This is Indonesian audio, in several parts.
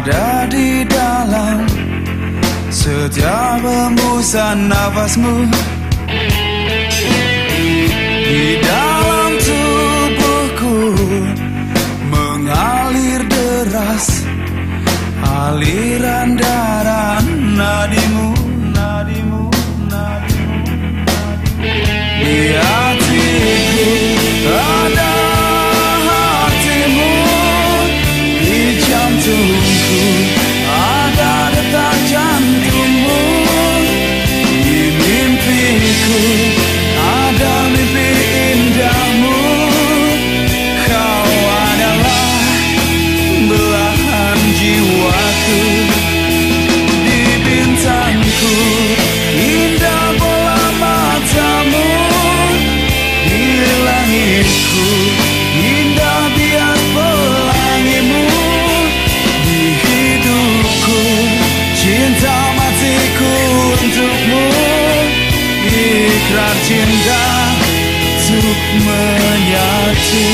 ada di dalam setiap embusan nafasmu. Tidak ikrar cinta Untuk menyatu.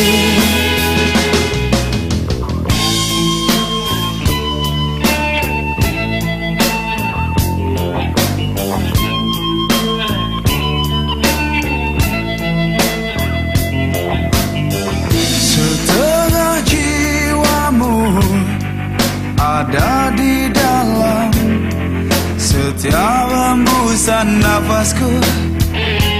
Setengah jiwamu Ada di dalam Setiap hembusan nafasku. Bye.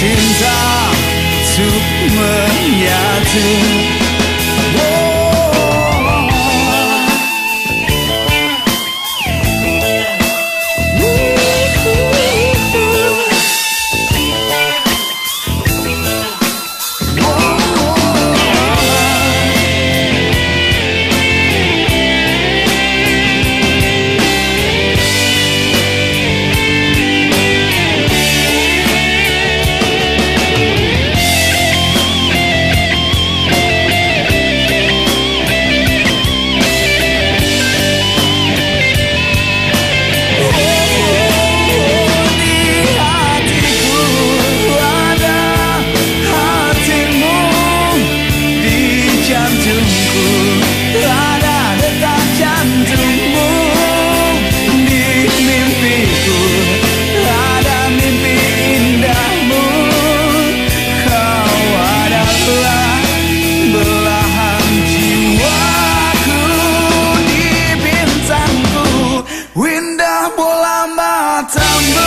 cinta untuk menyatu. September